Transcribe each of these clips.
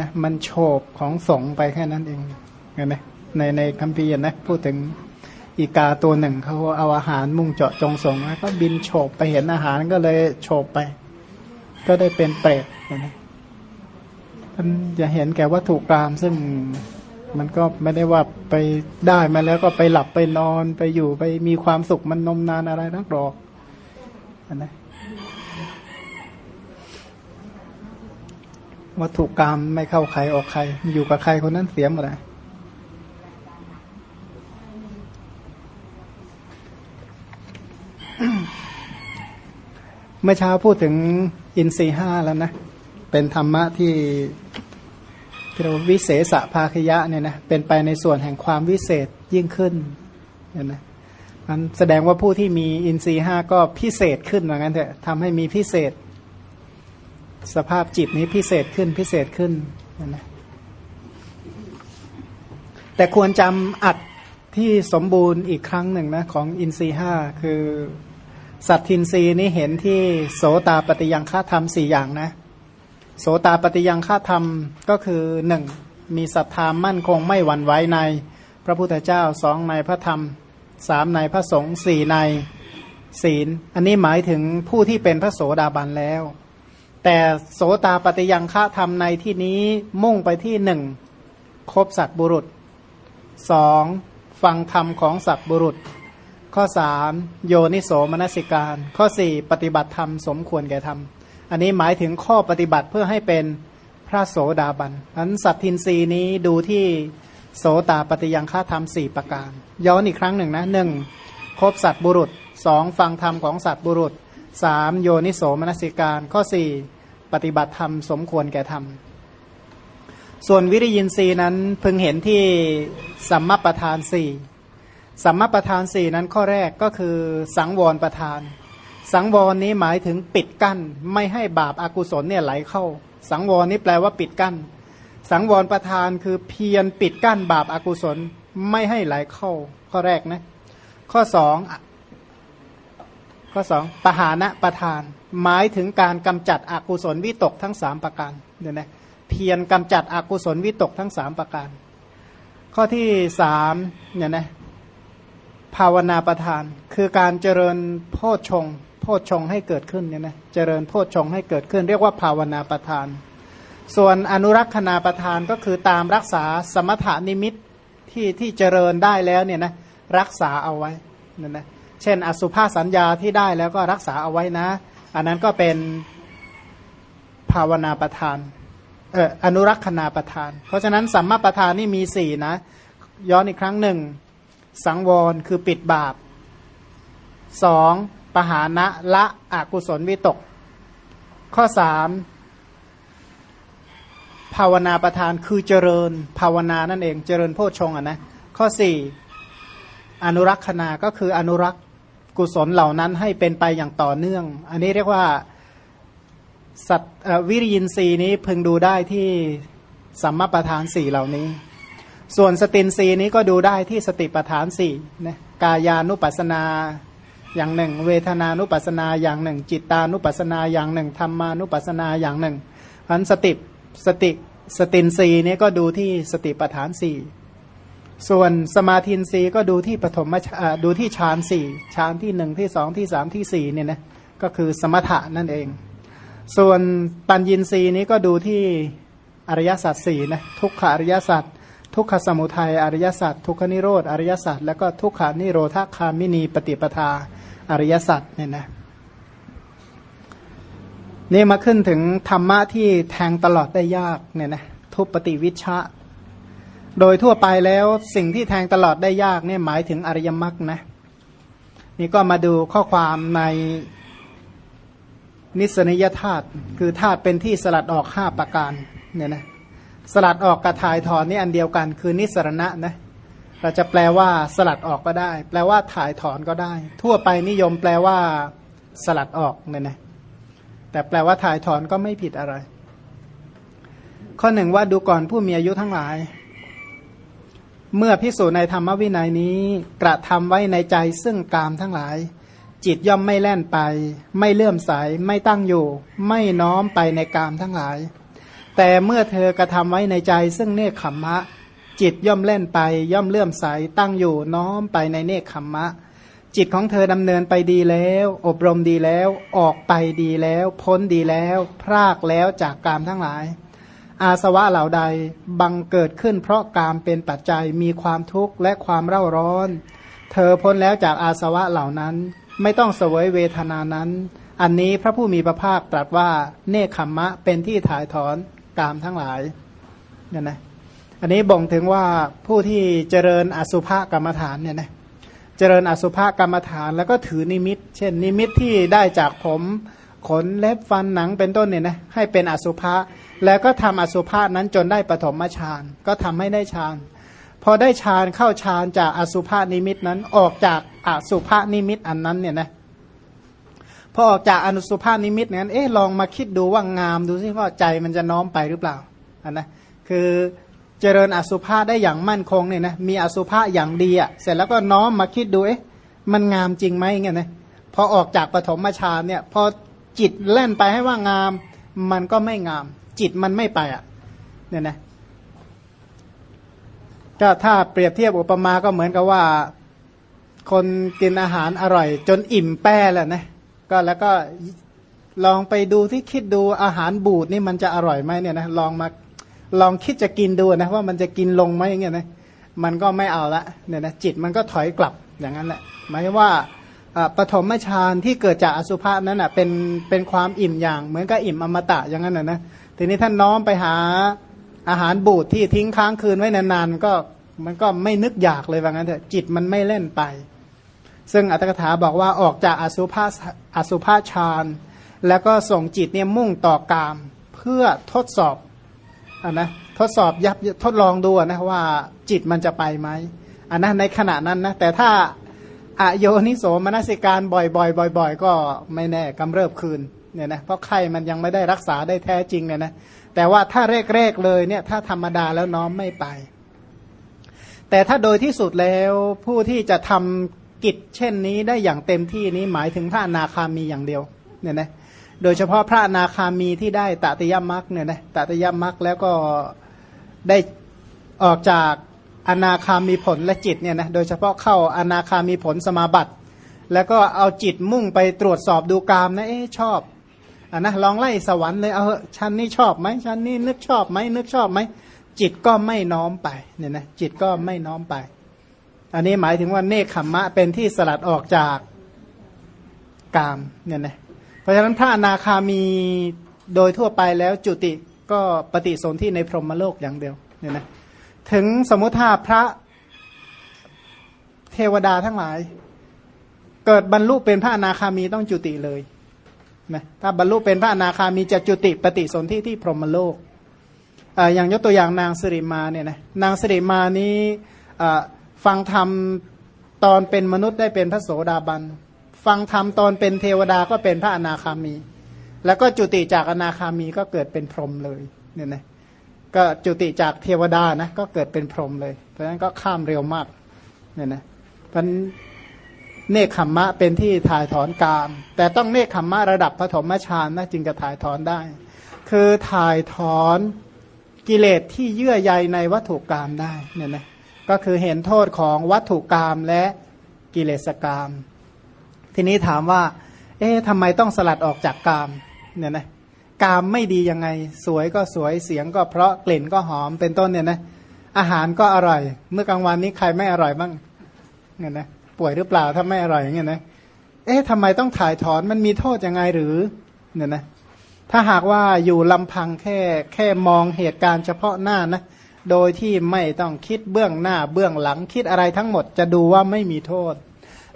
นะมันโฉบของสงไปแค่นั้นเองเห็นไหมในในคัมภีร์นะพูดถึงอีกาตัวหนึ่งเขาเอาอาหารมุ่งเจาะจงส่งแล้วก็บินโฉบไปเห็นอาหารก็เลยโฉบไป ก็ได้เป็นเปรตเห็นไหมมันจะเห็นแก่วัตถุกรรมซึ่งมันก็ไม่ได้ว่าไปได้มาแล้วก็ไปหลับไปนอนไปอยู่ไปมีความสุขมันนมนานอะไรนักหรอกนะ วัตถุกรรมไม่เข้าใครออกใคร อยู่กับใครคนนั้นเสียหมดเลยเมื่อเช้าพูดถึงอินทรีห้าแล้วนะ เป็นธรรมะที่ที่เราวิเศษภาคยะเนี่ยนะเป็นไปในส่วนแห่งความวิเศษยิ่งขึ้นเนี่ยนะมันแสดงว่าผู้ที่มีอินทรีห้าก็พิเศษขึ้นเหมือนกันเถอะทำให้มีพิเศษ สภาพจิตนี้พิเศษขึ้นพิเศษขึ้นเนี่ยนะแต่ควรจำอัดที่สมบูรณ์อีกครั้งหนึ่งนะของอินทรีห้าคือ สัตทินรีนี้เห็นที่โสตาปฏิยังฆาธรรมสี่อย่างนะ โสตาปฏิยังฆาธรรมก็คือหนึ่งมีศรัทธามั่นคงไม่หวั่นไหวใน พระพุทธเจ้าสองในพระธรรมสามในพระสงฆ์สี่ในศีล อันนี้หมายถึงผู้ที่เป็นพระโสดาบันแล้ว แต่โสตาปฏิยังฆาธรรมในที่นี้มุ่งไปที่หนึ่งคบสัตบุรุษสองฟังธรรมของสัตบุรุษ ข้อสามโยนิโสมนสิการ ข้อสี่ปฏิบัติธรรมสมควรแก่ธรรม อันนี้หมายถึงข้อปฏิบัติเพื่อให้เป็นพระโสดาบันอันสัตทินรีนี้ดูที่โสตาปฏิยังฆาธรรมสี่ประการ ย้อนอีกครั้งหนึ่งนะหนึ่งคบสัตบุรุษสองฟังธรรมของสัตบุรุษ สามโยนิโสมนสิการ ข้อสี่ปฏิบัติธรรมสมควรแก่ธรรม ส่วนวิริยินทรีย์นั้นพึงเห็นที่สัมมาประธานสี่สัมมาประธานสี่นั้นข้อแรกก็คือสังวรประธาน สังวรนี้หมายถึงปิดกั้น ไม่ให้บาปอากุศลเนี่ยไหลเข้า สังวรนี้แปลว่าปิดกั้น สังวรประธานคือเพียรปิดกั้นบาปอากุศลไม่ให้ไหลเข้า ข้อแรกนะข้อสอง ข้อสองปหานะประธาน หมายถึงการกำจัดอกุศลวิตกทั้งสามประการเนี่ยนะเพียรกำจัดอกุศลวิตกทั้งสามประการ ข้อที่สามเนี่ยนะภาวนาประธาน คือการเจริญโพชฌงโพชฌงให้เกิดขึ้นเนี่ยนะเจริญโพชฌงให้เกิดขึ้น เรียกว่าภาวนาประธาน ส่วนอนุรักษณาประธานก็คือตามรักษาสมถานิมิตที่ที่เจริญได้แล้วเนี่ยนะรักษาเอาไว้นั่นนะ เช่น อสุภาสัญญาที่ได้แล้วก็รักษาเอาไว้นะ อันนั้นก็เป็นภาวนาประธานเอออนุรักษณาประธาน เพราะฉะนั้นสัมมาประธานนี่มีสี่นะ ย้อนอีกครั้งหนึ่ง สังวรคือปิดบาปสองปหานะละอกุศลวิตก ข้อสามภาวนาประธานคือเจริญภาวนานั่นเองเจริญโพชฌงอะนะ ข้อสี่อนุรักษณาก็คืออนุรักษ์ กุศลเหล่านั้นให้เป็นไปอย่างต่อเนื่อง อันนี้เรียกว่าสัตวิริยินทรีย์นี้พึงดูได้ที่สัมมาประธานสี่เหล่านี้ ส่วนสตินทรีย์นี้ก็ดูได้ที่สติประธานสี่นะกายานุปัสสนาอย่างหนึ่ง เวทนานุปัสสนาอย่างหนึ่ง จิตตานุปัสสนาอย่างหนึ่งธรรมานุปัสสนาอย่างหนึ่งอันสติสติสตินทรีย์นี้ก็ดูที่สติปัฏฐานสี่ ส่วนสมาธินทรีย์ก็ดูที่ปฐมดูที่ฌานสี่ฌานที่หนึ่งที่สองที่สามที่สี่เนี่ยนะก็คือสมถะนั่นเอง ส่วนปัญญินทรีย์นี้ก็ดูที่อริยสัจสี่นะทุกขอริยสัจทุกขสมุทัยอริยสัจทุกขนิโรธอริยสัจแล้วก็ทุกขานิโรธคามินีปฏิปทาอริยสัจเนี่ยนะนี่มาขึ้นถึงธรรมะที่แทงตลอดได้ยากเนี่ยนะทุปฏิวิชะ โดยทั่วไปแล้วสิ่งที่แทงตลอดได้ยากเนี่ยหมายถึงอริยมรรคนะนี่ก็มาดูข้อความในนิสนิยธาตุคือธาตุเป็นที่สลัดออกห้าประการเนี่ยนะสลัดออกกระถ่ายถอนนี่อันเดียวกัน คือนิสรณะนะเราจะแปลว่าสลัดออกก็ได้ แปลว่าถ่ายถอนก็ได้ ทั่วไปนิยมแปลว่าสลัดออกเนี่ยนะแต่แปลว่าถ่ายถอนก็ไม่ผิดอะไร ข้อหนึ่งว่าดูก่อนผู้มีอายุทั้งหลาย เมื่อพิสูจน์ในธรรมวินัยนี้กระทำไว้ในใจซึ่งกามทั้งหลาย จิตย่อมไม่แล่นไป ไม่เลื่อมใส ไม่ตั้งอยู่ ไม่น้อมไปในกามทั้งหลาย แต่เมื่อเธอกระทำไว้ในใจซึ่งเนคขมมะ จิตย่อมเล่นไป ย่อมเลื่อมใส ตั้งอยู่น้อมไปในเนคขมมะ จิตของเธอดำเนินไปดีแล้ว อบรมดีแล้ว ออกไปดีแล้ว พ้นดีแล้ว พรากแล้วจากกามทั้งหลาย อาสวะเหล่าใดบังเกิดขึ้น เพราะกามเป็นปัจจัยมีความทุกข์และความเร่าร้อน เธอพ้นแล้วจากอาสวะเหล่านั้น ไม่ต้องเสวยเวทนานั้น อันนี้พระผู้มีพระภาคตรัสว่าเนคขมมะเป็นที่ถ่ายถอนกามทั้งหลายเนี่ยนะอันนี้บ่งถึงว่าผู้ที่เจริญอสุภกรรมฐานเนี่ยนะเจริญอสุภกรรมฐานแล้วก็ถือนิมิต เช่น นิมิตที่ได้จากผม ขนเล็บฟันหนังเป็นต้นเนี่ยนะให้เป็นอสุภะแล้วก็ทำอสุภะนั้นจนได้ปฐมฌานก็ทำให้ได้ฌานพอได้ฌานเข้าฌานจากอสุภานิมิตนั้นออกจากอสุภานิมิตอันนั้นเนี่ยนะพอออกจากอนุสุภาพนิมิตนั้น เอ๊ะลองมาคิดดูว่างามดูสิว่าใจมันจะน้อมไปหรือเปล่าอันนะคือเจริญอสุภาได้อย่างมั่นคงเนี่ยนะมีอสุภาอย่างดีอะเสร็จแล้วก็น้อมมาคิดดูเอ๊ะมันงามจริงไหมเงี้ยนะพอออกจากปฐมฌานเนี่ยพอ จิตเล่นไปให้ว่างาม มันก็ไม่งาม จิตมันไม่ไปอะเนี่ยนะก็ถ้าเปรียบเทียบอุปมาก็เหมือนกับว่า คนกินอาหารอร่อย จนอิ่มแป้แล้วนะก็แล้วก็ลองไปดูที่คิดดูอาหารบูดนี่มันจะอร่อยไหมเนี่ยนะลองมาลองคิดจะกินดูนะว่ามันจะกินลงไหมอย่างเงี้ยนะมันก็ไม่เอาละเนี่ยนะจิตมันก็ถอยกลับอย่างนั้นแหละหมายว่า ปฐมฌานที่เกิดจากอสุภะนั้นอะเป็นเป็นความอิ่มอย่าง เหมือนกับอิ่มอมตะอย่างนั้นนะนะทีนี้ท่านน้อมไปหาอาหารบูดที่ทิ้งค้างคืนไว้นานๆก็มันก็ไม่นึกอยากเลยว่างั้นเถอะจิตมันไม่เล่นไป ซึ่งอัตถกถาบอกว่าออกจากอสุภาอสุภาฌานแล้วก็ส่งจิตเนี่ยมุ่งต่อกามเพื่อทดสอบอันนะทดสอบยับทดลองดูนะว่าจิตมันจะไปไหมอันนะในขณะนั้นนะแต่ถ้า อโยนิโสมนสิการบ่อยๆบ่อย ๆ ก็ไม่แน่กำเริบคืนเนี่ยนะเพราะไข้มันยังไม่ได้รักษาได้แท้จริงเนี่ยนะแต่ว่าถ้าแรกๆเลยเนี่ยถ้าธรรมดาแล้วน้อมไม่ไป แต่ถ้าโดยที่สุดแล้วผู้ที่จะทำกิจเช่นนี้ได้อย่างเต็มที่นี้หมายถึงพระนาคามีอย่างเดียวเนี่ยนะโดยเฉพาะพระนาคามีที่ได้ตติยมรรคเนี่ยนะตติยมรรคแล้วก็ได้ออกจาก อนาคามีผลและจิตเนี่ยนะโดยเฉพาะเข้าอนาคามีผลสมาบัติ แล้วก็เอาจิตมุ่งไปตรวจสอบดูกามนะเอ๊ชอบอะนะลองไล่สวรรค์เลยเอาชั้นนี้ชอบไหมชั้นนี้นึกชอบไหมนึกชอบไหมจิตก็ไม่น้อมไปเนี่ยนะจิตก็ไม่น้อมไป อันนี้หมายถึงว่าเนคขมมะเป็นที่สลัดออกจากกามเนี่ยนะเพราะฉะนั้นพระอนาคามีโดยทั่วไปแล้วจุติก็ปฏิสนธิในพรหมโลกอย่างเดียวเนี่ยนะ ถึงสมมติถ้าพระเทวดาทั้งหลาย เกิดบรรลุเป็นพระอนาคามีต้องจุติเลยนะถ้าบรรลุเป็นพระอนาคามีจะจุติปฏิสนธิที่พรหมโลกอย่างยกตัวอย่างนางสิริมาเนี่ยนะนางสิริมานี้ฟังธรรมตอนเป็นมนุษย์ได้เป็นพระโสดาบัน ฟังธรรมตอนเป็นเทวดาก็เป็นพระอนาคามี แล้วก็จุติจากอนาคามีก็เกิดเป็นพรหมเลยเนี่ยนะ ก็จุติจากเทวดานะก็เกิดเป็นพรหมเลย เพราะฉะนั้นก็ข้ามเร็วมากเนี่ยนะเพราะเนคขมมะเป็นที่ถ่ายถอนกาม แต่ต้องเนคขมมะระดับปฐมฌานนะจึงจะถ่ายถอนได้ คือถ่ายถอนกิเลสที่เยื่อใยในวัตถุกรรมได้เนี่ยนะก็คือเห็นโทษของวัตถุกรรมและกิเลสกรรมทีนี้ถามว่า เอ๊ะทำไมต้องสลัดออกจากกรรมเนี่ยนะ กามไม่ดียังไง สวยก็สวยเสียงก็เพราะกลิ่นก็หอมเป็นต้นเนี่ยนะอาหารก็อร่อย เมื่อกลางวันนี้ใครไม่อร่อยบ้างเนี่ยนะป่วยหรือเปล่าถ้าไม่อร่อยอย่างเงี้ยนะเอ๊ะทำไมต้องถ่ายถอนมันมีโทษยังไงหรือเนี่ยนะถ้าหากว่าอยู่ลำพังแค่แค่มองเหตุการณ์เฉพาะหน้านะโดยที่ไม่ต้องคิดเบื้องหน้าเบื้องหลังคิดอะไรทั้งหมดจะดูว่าไม่มีโทษ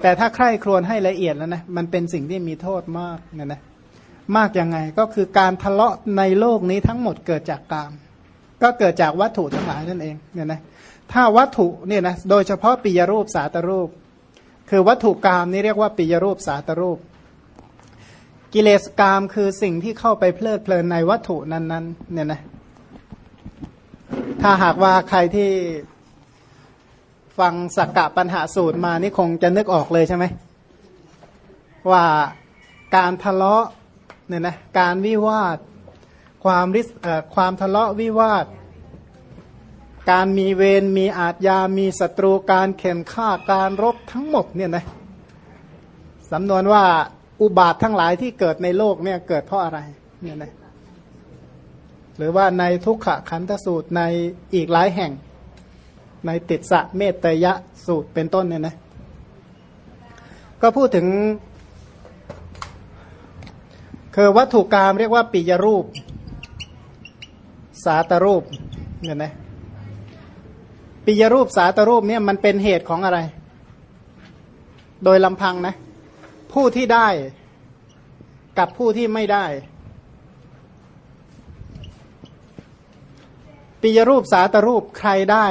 แต่ถ้าใคร่ครวญให้ละเอียดแล้วนะมันเป็นสิ่งที่มีโทษมากเนี่ยนะ มากยังไง ก็คือการทะเลาะในโลกนี้ทั้งหมดเกิดจากกาม ก็เกิดจากวัตถุทั้งหลายนั่นเองเนี่ยนะถ้าวัตถุเนี่ยนะโดยเฉพาะปิยรูปสาตรูป คือวัตถุกรรมนี่เรียกว่าปิยรูปสาตรูป กิเลสกรรมคือสิ่งที่เข้าไปเพลิดเพลินในวัตถุนั้นๆเนี่ยนะถ้าหากว่าใครที่ฟังสักกะปัญหาสูตรมานี่คงจะนึกออกเลยใช่ไหมว่าการทะเลาะ เนี่ยนะการวิวาท ความริษความทะเลาะวิวาท การมีเวรมีอาทยามีศัตรูการเข็นฆ่าการรบทั้งหมดเนี่ยนะสำนวนว่าอุบาททั้งหลายที่เกิดในโลกเนี่ยเกิดเพราะอะไรเนี่ยนะหรือว่าในทุกขขันธสูตรในอีกหลายแห่ง ในติดสะเมตยะสูตรเป็นต้นเนี่ยนะก็พูดถึง คือวัตถุกรรมเรียกว่าปิยรูป สาตรูปเนี่ยนะปิยรูปสาตรูปเนี่ยมันเป็นเหตุของอะไร โดยลำพังนะ ผู้ที่ได้กับผู้ที่ไม่ได้ ปิยรูปสาตรูปใครได้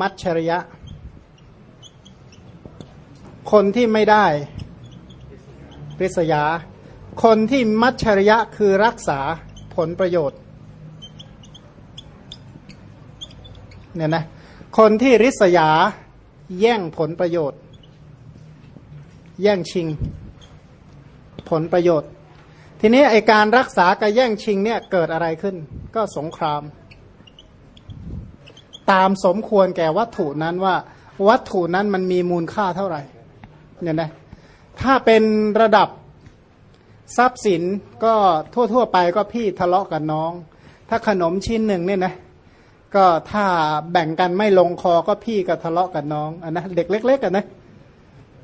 มัชชริยะ คนที่ไม่ได้ริษยา คนที่มัชชริยะคือรักษาผลประโยชน์เนี่ยนะคนที่ริษยาแย่งผลประโยชน์ แย่งชิง ผลประโยชน์ ทีนี้ไอการรักษากับแย่งชิงเนี่ยเกิดอะไรขึ้น ก็สงคราม ตามสมควรแก่วัตถุนั้นว่า วัตถุนั้นมันมีมูลค่าเท่าไหร่เนี่ยนะถ้าเป็นระดับ ทรัพย์สินก็ทั่วๆไปก็พี่ทะเลาะกับน้อง ถ้าขนมชิ้นหนึ่งเนี่ยนะก็ถ้าแบ่งกันไม่ลงคอก็พี่ก็ทะเลาะกับน้องอันนะเด็กเล็กๆกันนะ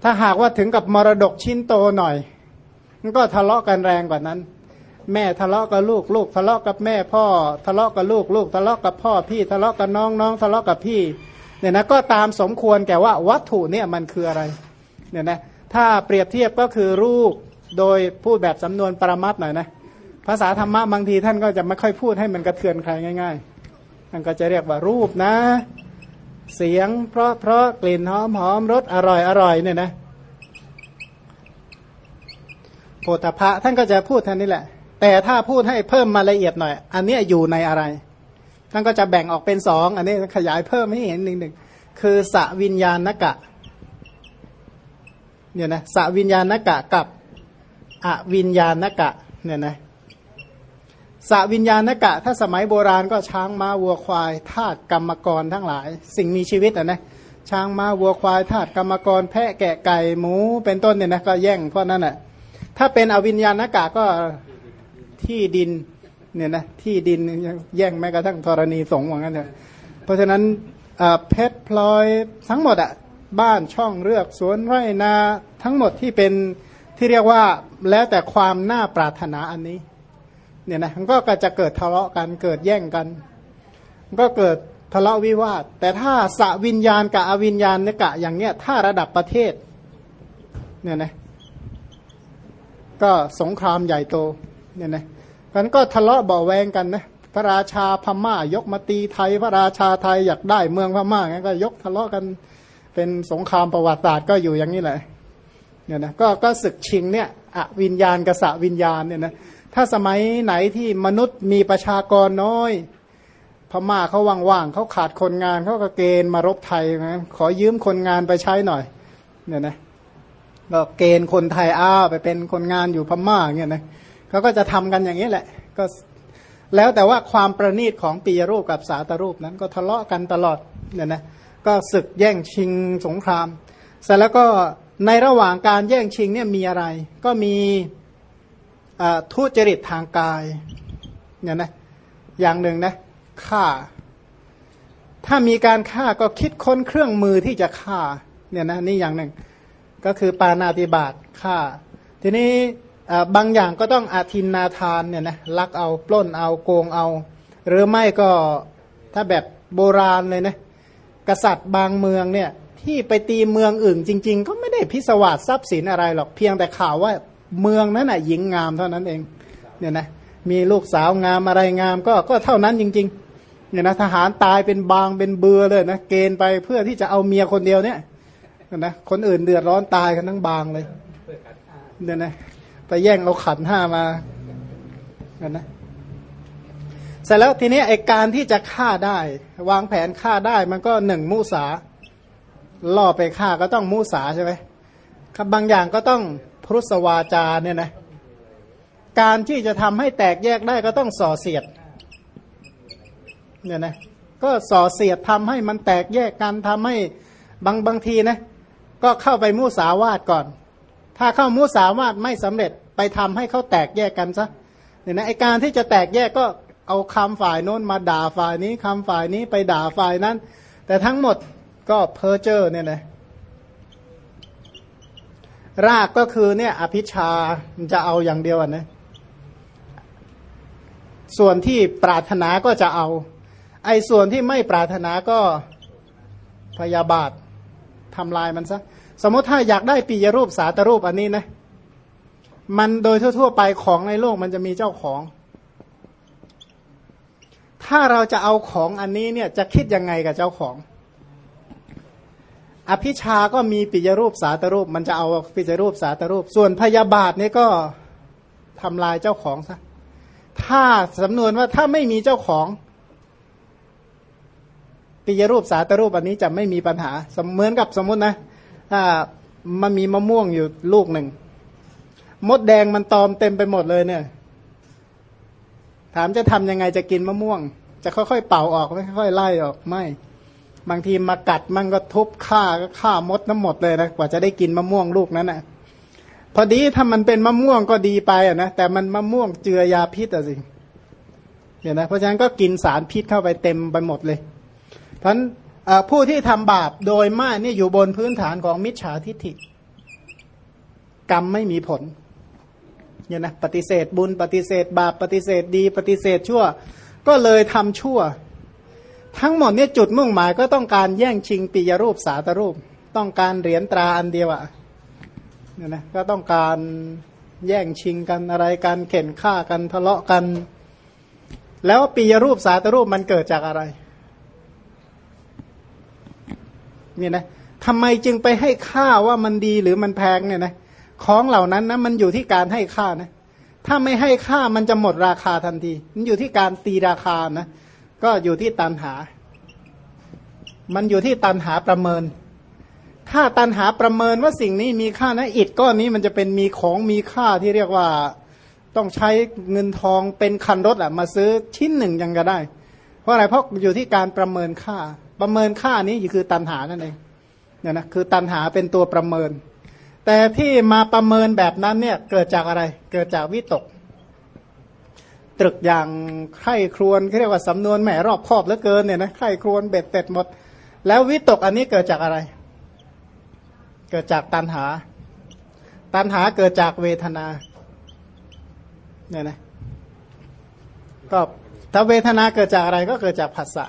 ถ้าหากว่าถึงกับมรดกชิ้นโตหน่อยมันก็ทะเลาะกันแรงกว่านั้น แม่ทะเลาะกับลูกลูก ทะเลาะกับแม่พ่อ ทะเลาะกับลูกลูก ทะเลาะกับพ่อพี่ทะเลาะกับน้องน้อง ทะเลาะกับพี่เนี่ยนะก็ตามสมควรแก่ว่าวัตถุเนี่ยมันคืออะไรเนี่ยนะถ้าเปรียบเทียบก็คือรูป โดยพูดแบบสำนวนปรมัตหน่อยนะภาษาธรรมะบางทีท่านก็จะไม่ค่อยพูดให้มันกระเทือนใครง่ายๆท่านก็จะเรียกว่ารูปนะ เสียง เพราะเพราะกลิ่นหอมหอมรสอร่อยอร่อยเนี่ยนะโพธพะท่านก็จะพูดท่านนี้แหละ แต่ถ้าพูดให้เพิ่มมาละเอียดหน่อย อันนี้อยู่ในอะไร ท่านก็จะแบ่งออกเป็นสองอันนี้ขยายเพิ่มให้เห็นหนึ่งหนึ่งคือสวิญญาณกะเนี่ยนะสวิญญาณกะกับ อวิญญาณกะเนี่ยนะสวิญญาณกะ ถ้าสมัยโบราณก็ช้างม้าวัวควายทาสกรรมกรทั้งหลาย สิ่งมีชีวิตอะนะช้างม้าวัวควายทาสกรรมกร แพะแกะไก่หมูเป็นต้นเนี่ยนะก็แย่งเพราะนั้นแหะถ้าเป็นอวิญญาณกะก็ที่ดินเนี่ยนะที่ดินแย่งแม้กระทั่งธรณีสงฆ์ว่างั้นเถอะเพราะฉะนั้นเพชรพลอยทั้งหมดอะบ้านช่องเรือกสวนไร่นาทั้งหมดที่เป็น ที่เรียกว่าแล้วแต่ความน่าปรารถนาอันนี้เนี่ยนะมันก็จะเกิดทะเลาะกันเกิดแย่งกันมันก็เกิดทะเลาะวิวาท แต่ถ้าสวิญญาณกับอวิญญาณเนี่ยกะอย่างเนี้ยถ้าระดับประเทศเนี่ยนะก็สงครามใหญ่โตเนี่ยนะมันก็ทะเลาะเบาแวงกันนะพระราชาพม่ายกมาตีไทย พระราชาไทยอยากได้เมืองพม่างั้นก็ยกทะเลาะกันเป็นสงครามประวัติศาสตร์ก็อยู่อย่างนี้แหละ เนี่ยนะก็ก็ศึกชิงเนี่ยอวิญญาณกับสวิญญาณเนี่ยนะถ้าสมัยไหนที่มนุษย์มีประชากรน้อย พม่าเขาว่างๆเขาขาดคนงานเขาก็เกณฑ์มารบไทยนะขอยืมคนงานไปใช้หน่อยเนี่ยนะก็เกณฑ์คนไทยอ้าวไปเป็นคนงานอยู่พม่าเงี้ยนะเขาก็จะทำกันอย่างนี้แหละก็แล้วแต่ว่าความประณีตของปีรูปกับสาตรูปนั้นก็ทะเลาะกันตลอดเนี่ยนะก็ศึกแย่งชิงสงครามเสร็จแล้วก็ ในระหว่างการแย่งชิงเนี่ยมีอะไร ก็มีทุจริตทางกายเนี่ยนะอย่างหนึ่งนะฆ่า ถ้ามีการฆ่าก็คิดค้นเครื่องมือที่จะฆ่าเนี่ยนะนี่อย่างหนึ่ง ก็คือปานาติบาตฆ่า ทีนี้บางอย่างก็ต้องอาทินนาทานเนี่ยนะลักเอาปล้นเอาโกงเอา หรือไม่ก็ถ้าแบบโบราณเลยนะกษัตริย์บางเมืองเนี่ย ที่ไปตีเมืองอื่นจริง ๆ ก็ไม่ได้พิสวาสทรัพย์สินอะไรหรอกเพียงแต่ข่าวว่าเมืองนั้นน่ะหญิงงามเท่านั้นเองเนี่ยนะมีลูกสาวงามอะไรงามก็ก็เท่านั้นจริงๆเนี่ยนะทหารตายเป็นบางเป็นเบือเลยนะเกณฑ์ไปเพื่อที่จะเอาเมียคนเดียวเนี่ยนะคนอื่นเดือดร้อนตายกันทั้งบางเลยเนี่ยนะไปแย่งเอาขันห้ามากันนะเสร็จแล้วทีนี้ไอการที่จะฆ่าได้ วางแผนฆ่าได้มันก็หนึ่งมุสา ล่อไปฆ่าก็ต้องมุสาใช่ไหมครับบางอย่างก็ต้องพุทธวาจาเนี่ยนะการที่จะทำให้แตกแยกได้ก็ต้องส่อเสียดเนี่ยนะก็ส่อเสียดทำให้มันแตกแยกกันทำให้บางบางทีนะก็เข้าไปมุสาวาทก่อน ถ้าเข้ามุสาวาทไม่สำเร็จไปทำให้เขาแตกแยกกันซะเนี่ยนะไอการที่จะแตกแยกก็เอาคำฝ่ายโน้นมาด่าฝ่ายนี้คำฝ่ายนี้ไปด่าฝ่ายนั้น แต่ทั้งหมด ก็เพอเจอร์เนี่ยนะรากก็คือเนี่ยอภิชาจะเอาอย่างเดียวนะส่วนที่ปรารถนาก็จะเอา ไอ้ส่วนที่ไม่ปรารถนาก็พยาบาททำลายมันซะ สมมติถ้าอยากได้ปียรูปสาตรูปอันนี้นะ มันโดยทั่ว ๆ ไปของในโลกมันจะมีเจ้าของ ถ้าเราจะเอาของอันนี้เนี่ยจะคิดยังไงกับเจ้าของ อภิชาก็มีปิยรูปสาตรูป มันจะเอาปิยรูปสาตรูป ส่วนพยาบาทนี่ก็ทำลายเจ้าของซะถ้าสำนวนว่าถ้าไม่มีเจ้าของ ปิยรูปสาตรูปอันนี้จะไม่มีปัญหาเหมือนกับสมมตินะถ้ามันมีมะม่วงอยู่ลูกหนึ่งมดแดงมันตอมเต็มไปหมดเลยเนี่ย ถามจะทำยังไงจะกินมะม่วง จะค่อยๆเป่าออกไม่ค่อยไล่ออกไม่ บางทีมากัดมันก็ทุบฆ่าก็ฆ่ามดน้ำหมดเลยนะกว่าจะได้กินมะม่วงลูกนั้นนะ่ะพอดีถ้ามันเป็นมะม่วงก็ดีไปอะนะแต่มันมะม่วงเจือยาพิษอะสิเนี่ยนะเพราะฉะนั้นก็กินสารพิษเข้าไปเต็มไปหมดเลย เพราะผู้ที่ทำบาปโดยมากนี่อยู่บนพื้นฐานของมิจฉาทิฏฐิ กรรมไม่มีผลเนี่ยนะปฏิเสธบุญปฏิเสธบาปปฏิเสธดี ปฏิเสธชั่ว ก็เลยทำชั่ว ทั้งหมดเนี่ยจุดมุ่งหมายก็ต้องการแย่งชิงปิยรูปสาตรูป ต้องการเหรียญตราอันเดียวอะเนี่ยนะก็ต้องการแย่งชิงกันอะไรกันเข็นฆ่ากันทะเลาะกัน แล้วปียรูปสาตรูปมันเกิดจากอะไรเนี่ยนะทำไมจึงไปให้ค่าว่ามันดีหรือมันแพงเนี่ยนะของเหล่านั้นนะมันอยู่ที่การให้ค่านะถ้าไม่ให้ค่ามันจะหมดราคาทันที มันอยู่ที่การตีราคานะ ก็อยู่ที่ตันหา มันอยู่ที่ตันหาประเมิน ถ้าตันหาประเมินว่าสิ่งนี้มีค่านะอิดก้อนนี้มันจะเป็นมีของมีค่าที่เรียกว่าต้องใช้เงินทองเป็นคันรถอะมาซื้อชิ้นหนึ่งยังก็ได้ เพราะอะไรเพราะอยู่ที่การประเมินค่า ประเมินค่านี้คือตันหานั่นเองเนี่ยนะคือตันหาเป็นตัวประเมิน แต่ที่มาประเมินแบบนั้นเนี่ยเกิดจากอะไร เกิดจากวิตก ตรึกอย่างไข้ครวนเรียกว่าสำนวนแหมรอบครอบเหลือเกินเนี่ยนะไข้ครวนเบ็ดเต็ดหมด แล้ววิตกอันนี้เกิดจากอะไร เกิดจากตันหา ตันหาเกิดจากเวทนาเนี่ยนะก็ถ้าเวทนาเกิดจากอะไรก็เกิดจากผัสสะ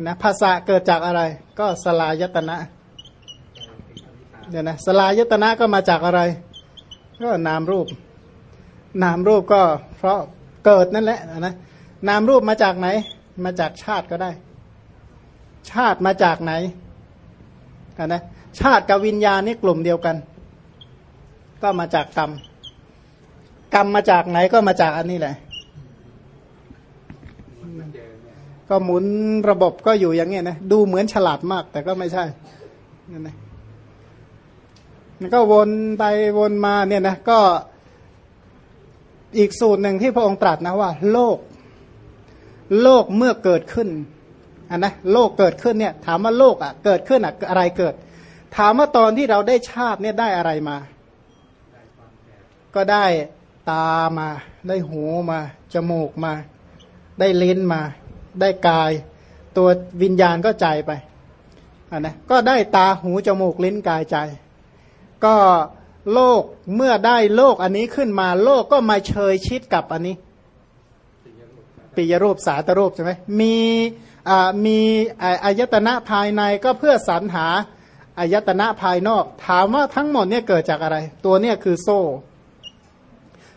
นะภาษาเกิดจากอะไร ก็สลายตนะเนี่ยนะสลายตนะก็มาจากอะไร ก็นามรูป นามรูปก็เพราะเกิดนั่นแหละนะนามรูปมาจากไหน มาจากชาติก็ได้ ชาติมาจากไหนนะชาติกับวิญญาณนี่กลุ่มเดียวกัน ก็มาจากกรรมกรรมมาจากไหนก็มาจากอันนี้แหละ ก็หมุนระบบก็อยู่อย่างเงี้ยนะดูเหมือนฉลาดมาก แต่ก็ไม่ใช่นั่นนะมันก็วนไปวนมาเนี่ยนะก็ อีกสูตรหนึ่งที่พระองค์ตรัสนะว่า โลก โลกเมื่อเกิดขึ้นอันนะโลกเกิดขึ้นเนี่ย ถามว่าโลกอะเกิดขึ้นอะอะไรเกิด ถามว่าตอนที่เราได้ชาติเนี่ยได้อะไรมา ก็ได้ตามา ได้หูมา จมูกมา ได้ลิ้นมา ได้กาย ตัววิญญาณก็ใจไปอันนะก็ได้ตาหูจมูกลิ้นกายใจ ก็ โลกเมื่อได้โลกอันนี้ขึ้นมาโลกก็มาเชยชิดกับอันนี้ปิยรูปสาตรูปใช่ไหมมีมีอายตนะภายในก็เพื่อสรรหาอายตนะภายนอก ถามว่าทั้งหมดเนี่ยเกิดจากอะไร ตัวเนี่ยคือโซ่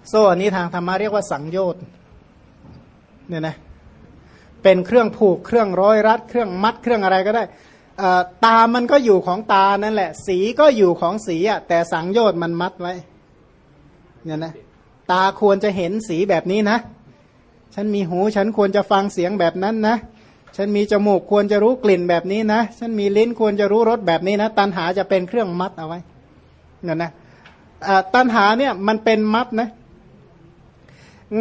โซ่อันนี้ทางธรรมะเรียกว่าสังโยชน์เนี่ยนะเป็นเครื่องผูกเครื่องร้อยรัด เครื่องมัดเครื่องอะไรก็ได้ ตามันก็อยู่ของตานั่นแหละ สีก็อยู่ของสีอะแต่สังโยชน์มันมัดไว้เนี่ยนะตาควรจะเห็นสีแบบนี้นะ ฉันมีหูฉันควรจะฟังเสียงแบบนั้นนะ ฉันมีจมูกควรจะรู้กลิ่นแบบนี้นะ ฉันมีลิ้นควรจะรู้รสแบบนี้นะ ตันหาจะเป็นเครื่องมัดเอาไว้เนี่ยนะตันหาเนี่ยมันเป็นมัดนะ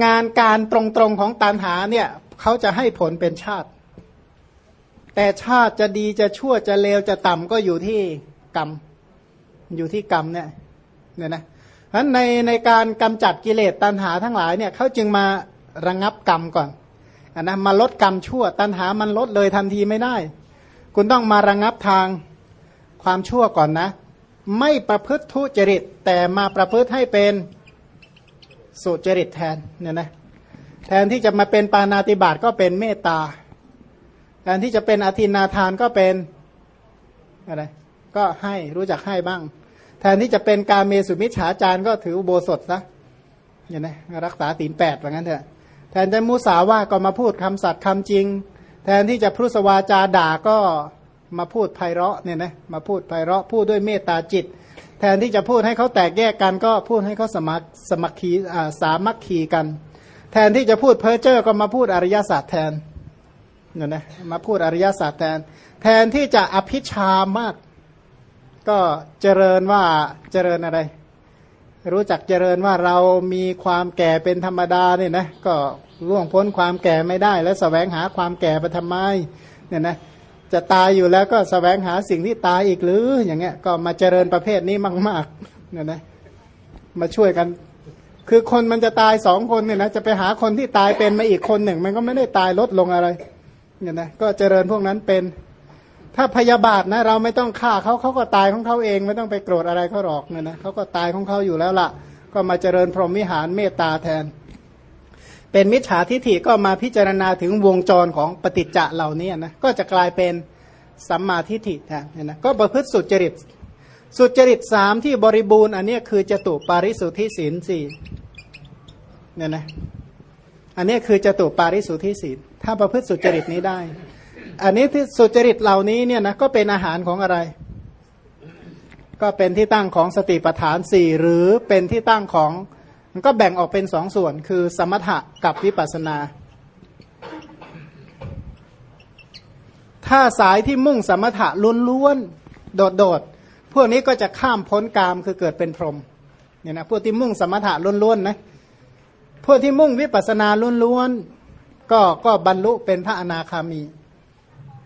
งานการตรงๆของตันหาเนี่ยเขาจะให้ผลเป็นชาติ แต่ชาติจะดีจะชั่วจะเลวจะต่ำก็อยู่ที่กรรม อยู่ที่กรรมเนี่ยเนี่ยนะฉะนั้นในในการกำจัดกิเลสตัณหาทั้งหลายเนี่ยเขาจึงมาระงงับกรรมก่อนอันนะมาลดกรรมชั่ว ตัณหามันลดเลยทันทีไม่ได้ คุณต้องมาระงงับทางความชั่วก่อนนะ ไม่ประพฤติทุจริต แต่มาประพฤติให้เป็นสุจริตแทนเนี่ยนะแทนที่จะมาเป็นปานาติบาตก็เป็นเมตตา แทนที่จะเป็นอธินาทานก็เป็นอะไรก็ให้รู้จักให้บ้าง แทนที่จะเป็นการเมสุมิจฉาจารก็ถือโบสถซะเนี่ยนะรักษาตีนแปดว่างั้นเถอะ แทนจะมุสาวาก็มาพูดคำสัตย์คำจริง แทนที่จะพุทสวาจาด่าก็มาพูดไพเราะเนี่ยนะมาพูดไพเราะพูดด้วยเมตตาจิต แทนที่จะพูดให้เขาแตกแยกกันก็พูดให้เขาสมัครสมัคคีสามัคคีกัน แทนที่จะพูดเพ้อเจ้อก็มาพูดอริยศาสตร์แทน เนี่ยนะมาพูดอริยศาสตร์แทน แทนที่จะอภิชามาก ก็เจริญว่าเจริญอะไร รู้จักเจริญว่าเรามีความแก่เป็นธรรมดาเนี่ยนะก็ล่วงพ้นความแก่ไม่ได้ แล้วสแสวงหาความแก่ไปทำไมเนี่ยนะจะตายอยู่แล้วก็สแสวงหาสิ่งที่ตายอีกหรืออย่างเงี้ยก็มาเจริญประเภทนี้มากๆเนี่ยนะมาช่วยกัน คือคนมันจะตายสองคนเนี่ยนะจะไปหาคนที่ตายเป็นมาอีกคนหนึ่ง มันก็ไม่ได้ตายลดลงอะไร เนี่ยนะก็เจริญพวกนั้นเป็น ถ้าพยาบาทนะ เราไม่ต้องฆ่าเขาเขาก็ตายของเขาเองไม่ต้องไปโกรธอะไรเขาหรอกเนี่ยนะเขาก็ตายของเขาอยู่แล้วละ่ะ ก็มาเจริญพรหมวิหารเมตตาแทน เป็นมิจฉาทิฐิก็มาพิจารณาถึงวงจรของปฏิจจะเหล่านี้นะก็จะกลายเป็นสัมมาทิฏฐิแทนเนี่ยนะก็ประพฤติสุจริตสุจริตสามที่บริบูรณ์อันนี้คือจตุปาริสุทธิศีลสี่เนี่ยนะ อันนี้คือจตุปาริสุทธิศีลถ้าประพฤติสุจริตนี้ได้ อันนี้ที่สุจริตเหล่านี้เนี่ยนะก็เป็นอาหารของอะไร ก็เป็นที่ตั้งของสติปัฏฐานสี่หรือเป็นที่ตั้งของมันก็แบ่งออกเป็นสองส่วน คือสมถะกับวิปัสนา ถ้าสายที่มุ่งสมถะล้วนๆโดดๆพวกนี้ก็จะข้ามพ้นกามคือเกิดเป็นพรหมเนี่ยนะพวกที่มุ่งสมถะล้วนๆนะ พวกที่มุ่งวิปัสนาล้วนๆก็ก็บรรลุเป็นพระอนาคามี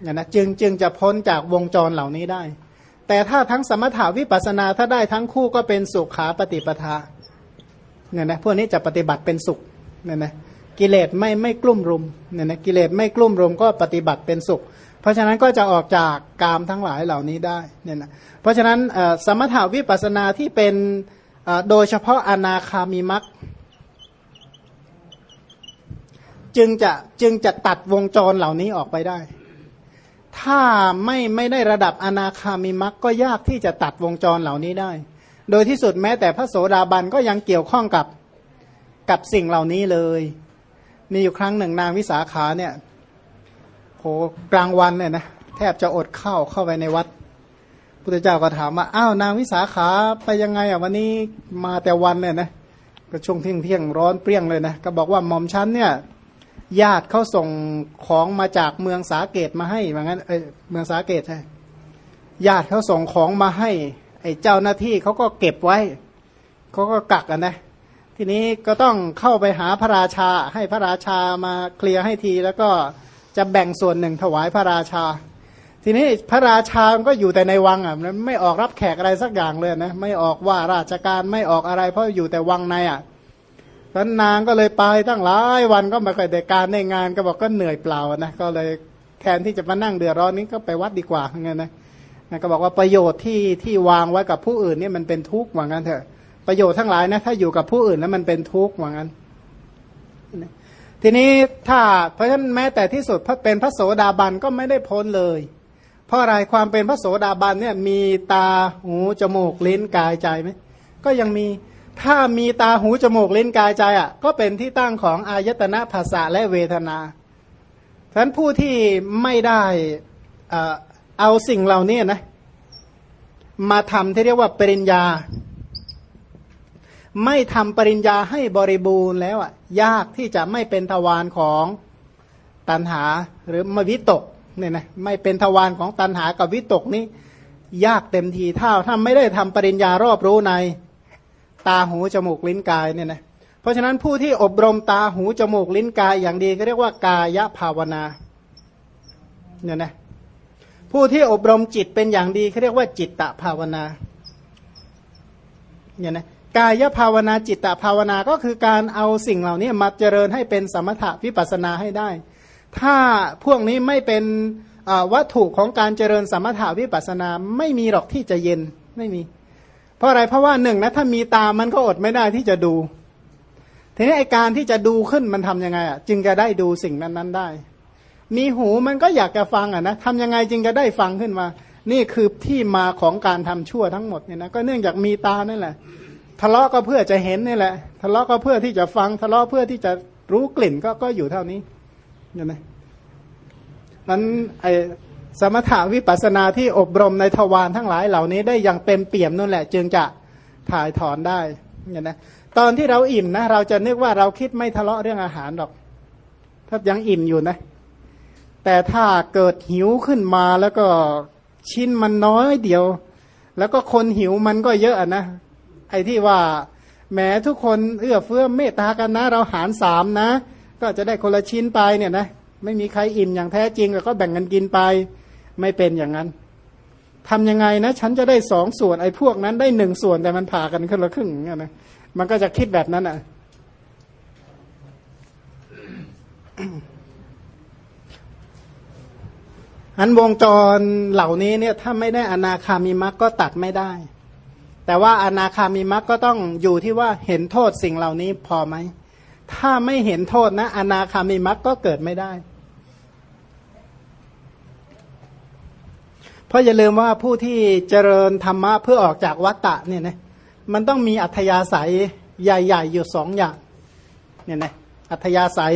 เนี่ยนะจึงจึงจะพ้นจากวงจรเหล่านี้ได้ แต่ถ้าทั้งสมถาวิปัสนาถ้าได้ทั้งคู่ก็เป็นสุขาปฏิปทาเนี่ยนะพวกนี้จะปฏิบัติเป็นสุขเนี่ยนะกิเลสไม่ไม่กลุ่มรุมเนี่ยนะกิเลสไม่กลุ่มรุมก็ปฏิบัติเป็นสุข เพราะฉะนั้นก็จะออกจากกามทั้งหลายเหล่านี้ได้เนี่ยนะเพราะฉะนั้นสมถาวิปัสนาที่เป็นโดยเฉพาะอนาคามีมัก จึงจะจึงจะตัดวงจรเหล่านี้ออกไปได้ ถ้าไม่ไม่ได้ระดับอนาคามิมักก็ยากที่จะตัดวงจรเหล่านี้ได้ โดยที่สุดแม้แต่พระโสดาบันก็ยังเกี่ยวข้องกับกับสิ่งเหล่านี้เลย มีอยู่ครั้งหนึ่งนางวิสาขาเนี่ยโหกลางวันเนี่ยนะแทบจะอดข้าวเข้าไปในวัดพุทธเจ้าก็ถามว่าอ้าวนางวิสาขาไปยังไงอะวันนี้มาแต่วันเนี่ยนะก็ช่วงเที่ยงเที่ยงร้อนเปรี้ยงเลยนะก็บอกว่าหม่อมชั้นเนี่ย ญาติเขาส่งของมาจากเมืองสาเกตมาให้ว่างั้นเออเมืองสาเกตใช่ญาติเขาส่งของมาให้ ไอ้เจ้าหน้าที่เขาก็เก็บไว้เขาก็กักกันนะ ทีนี้ก็ต้องเข้าไปหาพระราชา ให้พระราชามาเคลียร์ให้ที แล้วก็จะแบ่งส่วนหนึ่งถวายพระราชา ทีนี้พระราชาก็อยู่แต่ในวังอะไม่ออกรับแขกอะไรสักอย่างเลยนะไม่ออกว่าราชการไม่ออกอะไร เพราะอยู่แต่วังในอะ ท่านนางก็เลยไปตั้งหลายวันก็ม่ค่อยได้การในงานก็บอกก็เหนื่อยเปล่านะก็เลยแทนที่จะมานั่งเดือดร้อนนี้ก็ไปวัดดีกว่าเงี้ยนะนะก็บอกว่าประโยชน์ที่ที่วางไว้กับผู้อื่นเนี่ยมันเป็นทุกข์ว่างั้นเถอะ ประโยชน์ทั้งหลายนะถ้าอยู่กับผู้อื่นแล้วมันเป็นทุกข์ว่างั้น ทีนี้ถ้าเพราะฉะนั้นแม้แต่ที่สุดเป็นพระโสดาบันก็ไม่ได้พ้นเลย เพราะอะไรความเป็นพระโสดาบันเนี่ยมีตาหูจมูกลิ้นกายใจไหมก็ยังมี ถ้ามีตาหูจมูกลิ้นกายใจอะ ก็เป็นที่ตั้งของอายตนะภาษาและเวทนาฉะนั้นผู้ที่ไม่ได้เอาสิ่งเหล่านี้นะ มาทำที่เรียกว่าปริญญา ไม่ทำปริญญาให้บริบูรณ์แล้วอะ ยากที่จะไม่เป็นทวารของตันหาหรือมวิตกเนี่ยนะไม่เป็นทวารของตันหากับวิตกนี้ ยากเต็มทีเท่าถ้าไม่ได้ทำปริญญารอบรู้ใน ตาหูจมูกลิ้นกายเนี่ยนะเพราะฉะนั้นผู้ที่อบรมตาหูจมูกลิ้นกายอย่างดีก็เรียกว่ากายภาวนาเนี่ยนะผู้ที่อบรมจิตเป็นอย่างดีเขาเรียกว่าจิตตภาวนาเนี่ยนะกายภาวนาจิตตภาวนาก็คือการเอาสิ่งเหล่านี้มาเจริญให้เป็นสมถะวิปัสนาให้ได้ ถ้าพวกนี้ไม่เป็นวัตถุของการเจริญสมถะวิปัสนาไม่มีหรอกที่จะเย็นไม่มี เพราะอะไรเพราะว่าหนึ่งนะถ้ามีตามันก็อดไม่ได้ที่จะดู ทีนี้ไอการที่จะดูขึ้นมันทํำยังไงอะจึงจะได้ดูสิ่งนั้นๆได้ มีหูมันก็อยากจะฟังอะนะทำยังไงจึงจะได้ฟังขึ้นมา นี่คือที่มาของการทำชั่วทั้งหมดเนี่ยนะก็เนื่องจากมีตานั่นแหละ ทะเลาะก็เพื่อจะเห็นนี่แหละ ทะเลาะก็เพื่อที่จะฟัง ทะเลาะเพื่อที่จะรู้กลิ่นก็ก็อยู่เท่านี้เห็นไหมนั้นไอ สมถาวิปัสนาที่อบรมในทวารทั้งหลายเหล่านี้ได้อย่างเต็มเปี่ยมนั่นแหละ จึงจะถ่ายถอนได้เนี่ยนะตอนที่เราอิ่มนะเราจะนึกว่าเราคิดไม่ทะเลาะเรื่องอาหารหรอก ถ้ายังอิ่มอยู่นะ แต่ถ้าเกิดหิวขึ้นมาแล้วก็ชิ้นมันน้อยเดียว แล้วก็คนหิวมันก็เยอะนะไอ้ที่ว่าแม้ทุกคนเอื้อเฟื้อเมตตากันนะ เราหารสามนะ ก็จะได้คนละชิ้นไปเนี่ยนะไม่มีใครอิ่มอย่างแท้จริงแล้วก็แบ่งกันกินไป ไม่เป็นอย่างนั้นทำยังไงนะ ฉันจะได้สองส่วนไอ้พวกนั้นได้หนึ่งส่วนแต่มันผ่ากันขึ้นละครึ่งเงี้ยนะมันก็จะคิดแบบนั้นอะอันวงจรเหล่านี้เนี่ยถ้าไม่ได้อนาคามีมรรคก็ตัดไม่ได้ แต่ว่าอนาคามีมรรคก็ต้องอยู่ที่ว่าเห็นโทษสิ่งเหล่านี้พอไหม ถ้าไม่เห็นโทษนะ อนาคามีมรรคก็เกิดไม่ได้ เพราะอย่าลืมว่าผู้ที่เจริญธรรมะเพื่อออกจากวัตตะเนี่ยนะมันต้องมีอัธยาศัยใหญ่ ๆ อยู่สองอย่างเนี่ยนะอัธยาศัย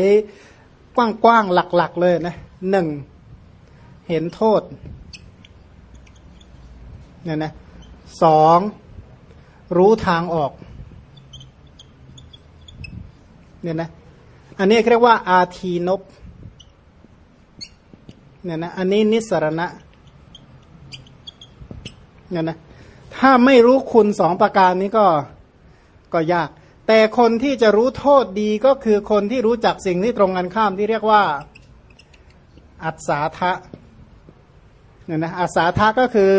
กว้างๆหลัก ๆ เลยนะหนึ่งเห็นโทษเนี่ยนะสองรู้ทางออกเนี่ยนะอันนี้เรียกว่าอาทีนบเนี่ยนะอันนี้นิสรณะ เนี่ยนะถ้าไม่รู้คุณสองประการนี้ก็ก็ยาก แต่คนที่จะรู้โทษดีก็คือคนที่รู้จักสิ่งที่ตรงกันข้ามที่เรียกว่า อัศาทะเนี่ยนะอัศาทะก็คือ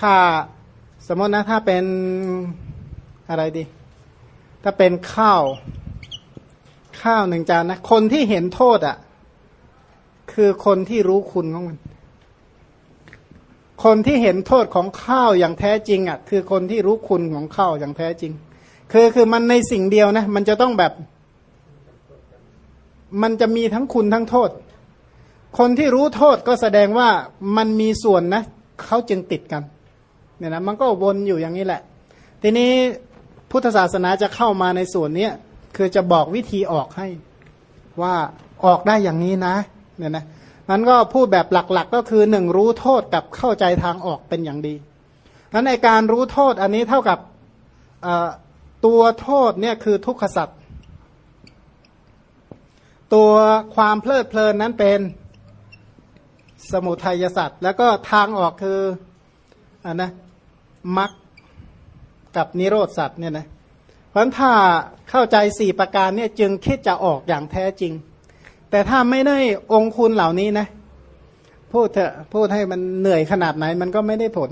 ถ้าสมมตินะถ้าเป็นอะไรดี ถ้าเป็นข้าว ข้าวหนึ่งจานนะ คนที่เห็นโทษอะ่ะ คือคนที่รู้คุณของมัน คนที่เห็นโทษของข้าวอย่างแท้จริงอะคือคนที่รู้คุณของข้าวอย่างแท้จริง คือคือมันในสิ่งเดียวนะ มันจะต้องแบบ มันจะมีทั้งคุณทั้งโทษ คนที่รู้โทษก็แสดงว่ามันมีส่วนนะเขาจึงติดกันเนี่ยนะมันก็วนอยู่อย่างนี้แหละ ทีนี้พุทธศาสนาจะเข้ามาในส่วนนี้คือจะบอกวิธีออกให้ว่าออกได้อย่างนี้นะเนี่ยนะ นั้นก็พูดแบบหลักๆก็คือหนึ่งรู้โทษกับเข้าใจทางออกเป็นอย่างดีนั้นในการรู้โทษอันนี้เท่ากับตัวโทษเนี่ยคือทุกขสัตว์ตัวความเพลิดเพลินนั้นเป็นสมุทัยสัตว์แล้วก็ทางออกคืออันนะมักกับนิโรธสัตว์เนี่ยนะเพราะถ้าเข้าใจสี่ประการเนี่ยจึงคิดจะออกอย่างแท้จริง แต่ถ้าไม่ได้องคุณเหล่านี้นะ พูดเถอะพูดให้มันเหนื่อยขนาดไหน มันก็ไม่ได้ผล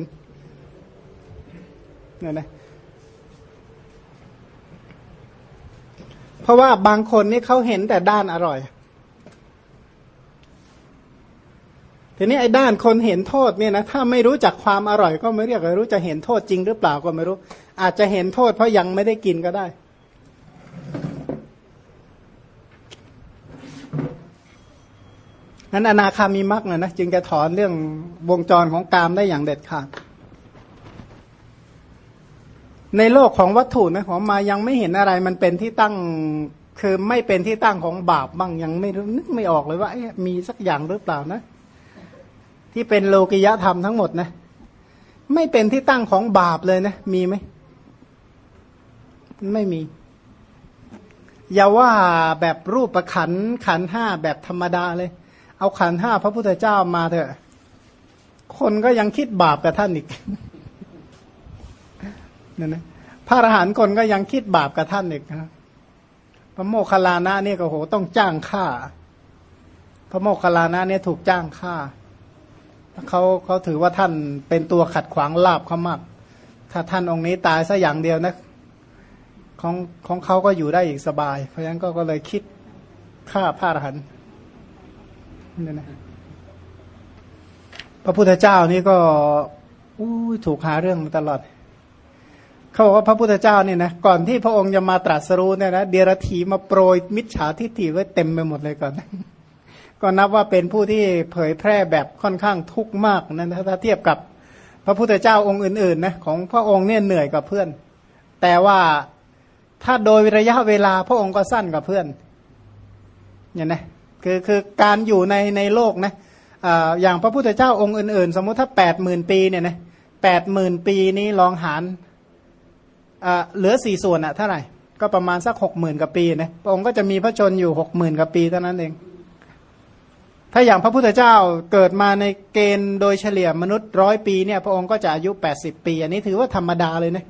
เนี่ยนะเพราะว่าบางคนนี่เขาเห็นแต่ด้านอร่อย ทีนี้ไอ้ด้านคนเห็นโทษเนี่ยนะถ้าไม่รู้จักความอร่อย ก็ไม่เรียกรู้จะเห็นโทษจริงหรือเปล่าก็ไม่รู้ อาจจะเห็นโทษเพราะยังไม่ได้กินก็ได้ นั้นอนาคามีมรรคนะนะจึงจะถอนเรื่องวงจรของกามได้อย่างเด็ดขาดในโลกของวัตถุนะของมายังไม่เห็นอะไรมันเป็นที่ตั้งคือไม่เป็นที่ตั้งของบาปบ้างยังไม่นึกไม่ออกเลยว่ามีสักอย่างหรือเปล่านะ ที่เป็นโลกิยธรรมทั้งหมดนะ ไม่เป็นที่ตั้งของบาปเลยนะ มีไหมไม่มี อย่าว่าแบบรูปประขันขันห้าแบบธรรมดาเลย เอาขันห้าพระพุทธเจ้ามาเถอะ คนก็ยังคิดบาปกับท่านอีกนั่นนะพระอรหันต์คนก็ยังคิดบาปกับท่านอีกนะพระโมคคัลลานะเนี่ยก็โหต้องจ้างฆ่า พระโมคคัลลานะเนี่ยถูกจ้างฆ่าเขาเขาถือว่าท่านเป็นตัวขัดขวางลาบเขามาก ถ้าท่านองค์นี้ตายซะอย่างเดียวนะของของเขาก็อยู่ได้อีกสบาย เพราะฉะนั้นก็ก็เลยคิดฆ่าพระอรหันต์ นี่นะพระพุทธเจ้านี่ก็อู้ถูกหาเรื่องตลอด เขาบอกว่าพระพุทธเจ้านี่นะก่อนที่พระองค์จะมาตรัสรู้เนี่ยนะเดียรถีมาโปรยมิจฉาทิฏฐิไว้เต็มไปหมดเลยก่อน ก็นับว่าเป็นผู้ที่เผยแพร่แบบค่อนข้างทุกข์มากนะถ้าเทียบกับพระพุทธเจ้าองค์อื่นๆนะของพระองค์เนี่ยเหนื่อยกับเพื่อน แต่ว่าถ้าโดยระยะเวลาพระองค์ก็สั้นกับเพื่อนเนี่ยนะ คือคือการอยู่ในในโลกนะอย่างพระพุทธเจ้าองค์อื่นๆ สมมุติถ้าแปดหมื่นปีเนี่ยนะแปดหมื่นปีนี้ลองหารเหลือสี่ส่วนอะเท่าไหร่ ก็ประมาณสักหกหมื่นกว่าปีนะพระองค์ก็จะมีพระชนอยู่หกหมื่นกว่าปีเท่านั้นเอง ถ้าอย่างพระพุทธเจ้าเกิดมาในเกณฑ์โดยเฉลี่ยมนุษย์ร้อยปีเนี่ยพระองค์ก็จะอายุแปดสิบปี อันนี้ถือว่าธรรมดาเลยนะ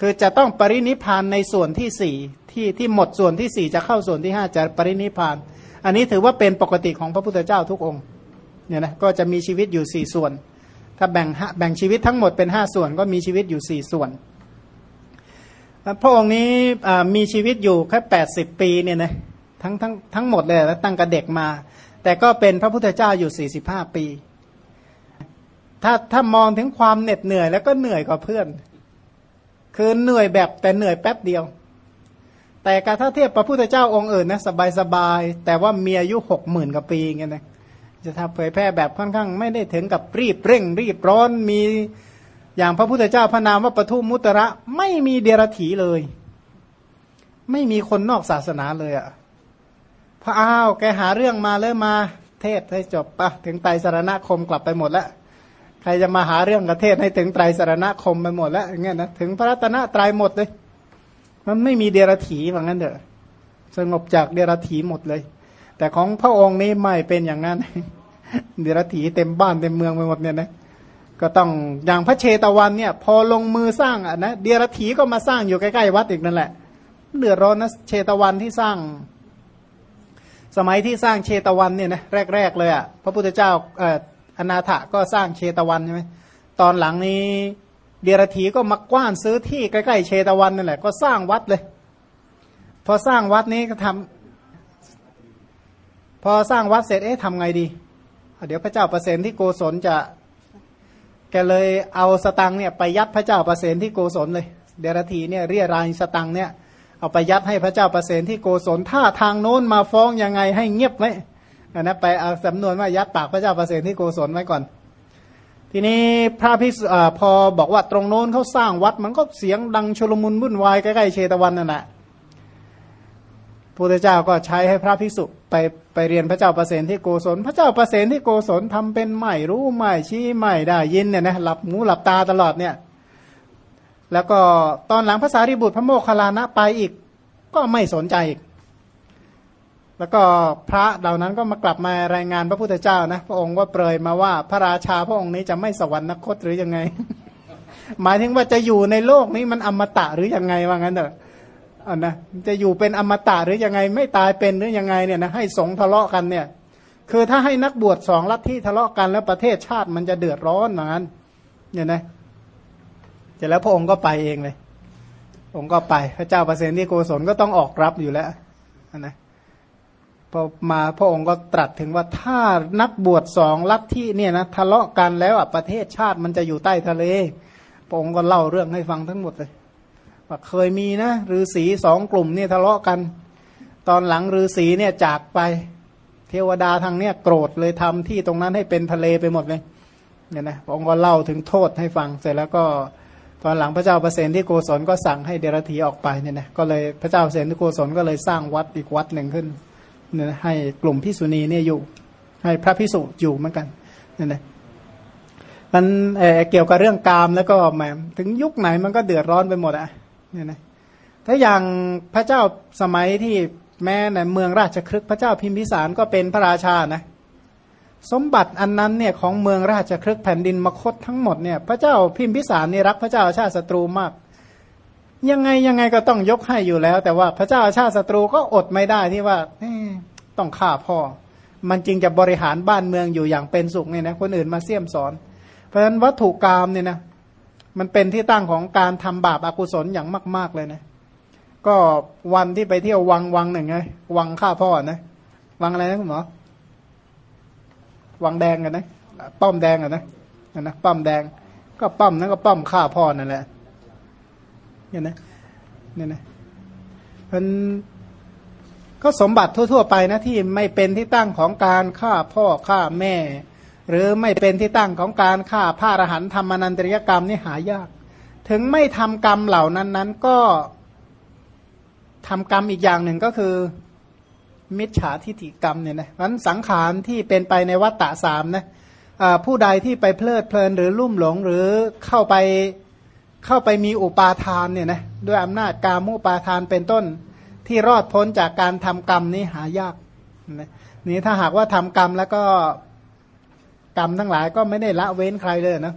คือจะต้องปรินิพานในส่วนที่สี่ที่ที่หมดส่วนที่สี่จะเข้าส่วนที่ห้าจะปรินิพาน อันนี้ถือว่าเป็นปกติของพระพุทธเจ้าทุกองค์เนี่ยนะก็จะมีชีวิตอยู่สี่ส่วน ถ้าแบ่งแบ่งชีวิตทั้งหมดเป็นห้าส่วนก็มีชีวิตอยู่สี่ส่วน พระองค์นี้มีชีวิตอยู่แค่แปดสิบปีเนี่ยนะทั้งทั้งทั้งหมดเลยแล้วตั้งกระเด็กมา แต่ก็เป็นพระพุทธเจ้าอยู่สี่สิบห้าปี ถ้าถ้ามองถึงความเหน็ดเหนื่อยแล้วก็เหนื่อยกว่าเพื่อน คือเหนื่อยแบบแต่เหนื่อยแป๊บเดียว แต่การถ้าเทียบพระพุทธเจ้าองค์อื่นนะสบายสบายแต่ว่ามีอายุหกหมื่นกว่าปีเงี้ยนะจะทำเผยแพร่แบบค่อนข้าง ไม่ได้ถึงกับรีบเร่ง รีบร้อนมีอย่างพระพุทธเจ้าพระนามว่าปทุมมุตระ ไม่มีเดรถีเลย ไม่มีคนนอกศาสนาเลยอะ่ะพระอ้าวแกหาเรื่องมาเลยมา เทศให้จบปะถึงไตรสารณคมกลับไปหมดแล้วใครจะมาหาเรื่องกับเทศให้ถึงไตรสารณคมไปหมดแล้วอย่างเงี้ยนะถึงพระรัตนตรายหมดเลย มันไม่มีเดรถีว่างั้นเถอะสงบจากเดรถีหมดเลย แต่ของพระองค์นี้ไม่เป็นอย่างนั้น เดรัจฉีเต็มบ้านเต็มเมืองไปหมดเนี่ยนะก็ต้องอย่างพระเชตวันเนี่ย พอลงมือสร้างอะนะเดรัจฉีก็มาสร้างอยู่ใกล้ๆวัดอีกนั่นแหละเดือดร้อนนะเชตวันที่สร้าง สมัยที่สร้างเชตวันเนี่ยนะแรก ๆ เลยอะพระพุทธเจ้าเอ่ออนาถก็สร้างเชตวันใช่ไหมตอนหลังนี้ เดรัจฉีก็มากว้านซื้อที่ใกล้ๆเชตวันนั่นแหละก็สร้างวัดเลย พอสร้างวัดนี้ก็ทำพอสร้างวัดเสร็จเอ๊ะทำไงดี เดี๋ยวพระเจ้าประเสนที่โกศลจะ แกเลยเอาสตังเนี่ยไปยัดพระเจ้าประเสนที่โกศลเลย เดรธีเนี่ยเรียรายสตังเนี่ยเอาไปยัดให้พระเจ้าประเสนที่โกศลถ้าทางโน้นมาฟ้องยังไงให้เงียบไว้นะไปเอาสำนวนว่ายัดปากพระเจ้าประเสนที่โกศลไว้ก่อน ทีนี้พระพิสพอบอกว่าตรงโน้นเขาสร้างวัด มันก็เสียงดังชลมุนวุ่นวายใกล้ๆเชตวันนั่นแหละพุทธเจ้าก็ใช้ให้พระภิกษุไปไปเรียนพระเจ้าประเสนที่โกศล พระเจ้าประเสนที่โกศลทำเป็นไม่รู้ไม่ชี้ไม่ได้ยินเนี่ยนะหลับหูหลับตาตลอดเนี่ย แล้วก็ตอนหลังภาษาริบุตรพระโมคคัลลานะไปอีก ก็ไม่สนใจอีก แล้วก็พระเหล่านั้นก็มากลับมารายงานพระพุทธเจ้านะพระองค์ว่าเปรยมาว่าพระราชาพระองค์นี้จะไม่สวรรคตหรือยังไง หมายถึงว่าจะอยู่ในโลกนี้มันอมตะหรือยังไงว่างั้นเถอะอันนะจะอยู่เป็นอมตะหรือยังไง ไม่ตายเป็นหรือยังไงเนี่ยนะให้สงทะเลาะกันเนี่ย คือถ้าให้นักบวชสองลัทธิทะเลาะกันแล้วประเทศชาติมันจะเดือดร้อนเหมือนกันเนี่ยนะเสร็จแล้วพระองค์ก็ไปเองเลย องค์ก็ไป พระเจ้าประเสนที่โกศลก็ต้องออกรับอยู่แล้วนะ พอมาพระองค์ก็ตรัสถึงว่าถ้านักบวชสองลัทธิเนี่ยนะทะเลาะกันแล้วอะประเทศชาติมันจะอยู่ใต้ทะเล พระองค์ก็เล่าเรื่องให้ฟังทั้งหมดเลยว่าเคยมีนะฤาษีสองกลุ่มเนี่ยทะเลาะกัน ตอนหลังฤาษีเนี่ยจากไป เทวดาทางเนี่ยโกรธเลยทำที่ตรงนั้นให้เป็นทะเลไปหมดเลยเนี่ยนะพระองค์ก็เล่าถึงโทษให้ฟังเสร็จแล้วก็ตอนหลังพระเจ้าประเสนที่โกศลก็สั่งให้เดรธีออกไปเนี่ยนะก็เลยพระเจ้าปเสนที่โกศลก็เลยสร้างวัดอีกวัดหนึ่งขึ้น เนี่ยให้กลุ่มพิสุณีเนี่ยอยู่ ให้พระพิสุอยู่เหมือนกันเนี่ยนะมันเเกี่ยวกับเรื่องกามแล้วก็แหมถึงยุคไหนมันก็เดือดร้อนไปหมดอะเนี่ยนะถ้าอย่างพระเจ้าสมัยที่แม้ในเมืองราชครึกพระเจ้าพิมพิสารก็เป็นพระราชานะสมบัติอันนั้นเนี่ยของเมืองราชครึกแผ่นดินมคตทั้งหมดเนี่ยพระเจ้าพิมพิสารนี่รักพระเจ้าชาติศัตรูมาก ยังไงยังไงก็ต้องยกให้อยู่แล้ว แต่ว่าพระเจ้าอาชาติศัตรูก็อดไม่ได้ที่ว่าต้องฆ่าพ่อ มันจึงจะบริหารบ้านเมืองอยู่อย่างเป็นสุขเนี่ยนะคนอื่นมาเสี่ยมสอน เพราะฉะนั้นวัตถุกรรมเนี่ยนะมันเป็นที่ตั้งของการทำบาปอากุศลอย่างมาก ๆเลยนะ ก็วันที่ไปเที่ยววังวังหนึ่งไงวังฆ่าพ่อนะวังอะไรนะคุณหมอวังแดงกันนะป้อมแดงกันนะนะป้อมแดง ก็ป้อมนั้นก็ป้อมฆ่าพ่อนั่นแหละ เนี่ยนะเนี่ยนะมันก็สมบัติทั่ว ๆ ไปนะที่ไม่เป็นที่ตั้งของการฆ่าพ่อฆ่าแม่ หรือไม่เป็นที่ตั้งของการฆ่าพระอรหันต์ทำอนันตริยกรรมนี่หายาก ถึงไม่ทำกรรมเหล่านั้นนั้นก็ทำกรรมอีกอย่างหนึ่งก็คือ มิจฉาทิฏฐิกรรมเนี่ยนะนั้นสังขารที่เป็นไปในวัฏฏะสามนะผู้ใดที่ไปเพลิดเพลินหรือลุ่มหลงหรือเข้าไป เข้าไปมีอุปาทานเนี่ยนะด้วยอำนาจกามุปาทานเป็นต้นที่รอดพ้นจากการทำกรรมนี้หายากนะนี่ถ้าหากว่าทำกรรมแล้วก็กรรมทั้งหลายก็ไม่ได้ละเว้นใครเลยนะ